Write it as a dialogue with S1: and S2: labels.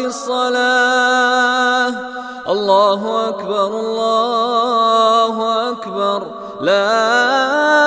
S1: الصلاة. الله أكبر الله أكبر. لا